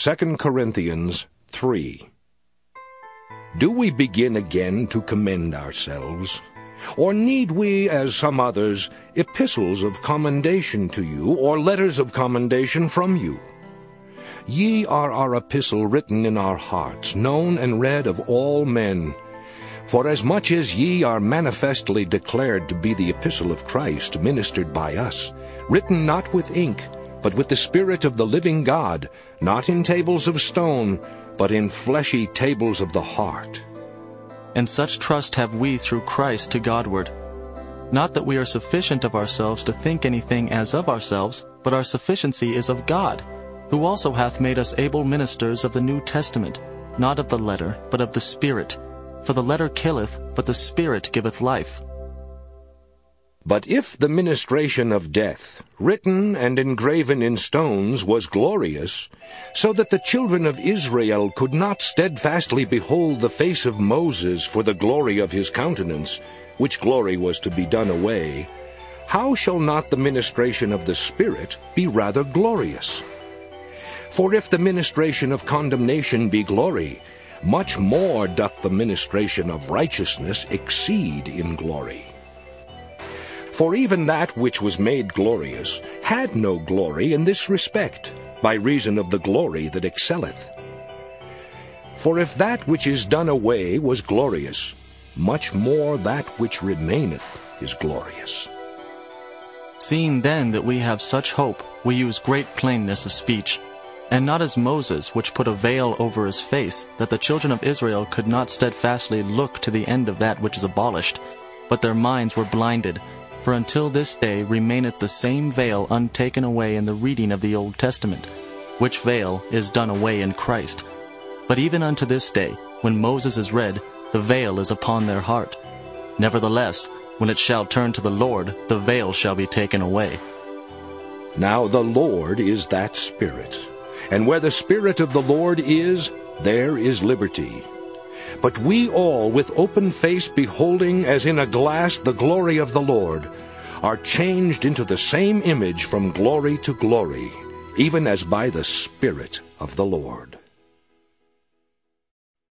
2 Corinthians 3 Do we begin again to commend ourselves? Or need we, as some others, epistles of commendation to you, or letters of commendation from you? Ye are our epistle written in our hearts, known and read of all men. For as much as ye are manifestly declared to be the epistle of Christ, ministered by us, written not with ink, but with the Spirit of the living God, not in tables of stone, but in fleshy tables of the heart. And such trust have we through Christ to Godward. Not that we are sufficient of ourselves to think anything as of ourselves, but our sufficiency is of God, who also hath made us able ministers of the New Testament, not of the letter, but of the Spirit. For the letter killeth, but the Spirit giveth life. But if the ministration of death, written and engraven in stones, was glorious, so that the children of Israel could not steadfastly behold the face of Moses for the glory of his countenance, which glory was to be done away, how shall not the ministration of the Spirit be rather glorious? For if the ministration of condemnation be glory, much more doth the ministration of righteousness exceed in glory. For even that which was made glorious had no glory in this respect, by reason of the glory that excelleth. For if that which is done away was glorious, much more that which remaineth is glorious. Seeing then that we have such hope, we use great plainness of speech, and not as Moses, which put a veil over his face, that the children of Israel could not steadfastly look to the end of that which is abolished, but their minds were blinded. For until this day remaineth the same veil untaken away in the reading of the Old Testament, which veil is done away in Christ. But even unto this day, when Moses is read, the veil is upon their heart. Nevertheless, when it shall turn to the Lord, the veil shall be taken away. Now the Lord is that Spirit, and where the Spirit of the Lord is, there is liberty. But we all, with open face beholding as in a glass the glory of the Lord, are changed into the same image from glory to glory, even as by the Spirit of the Lord.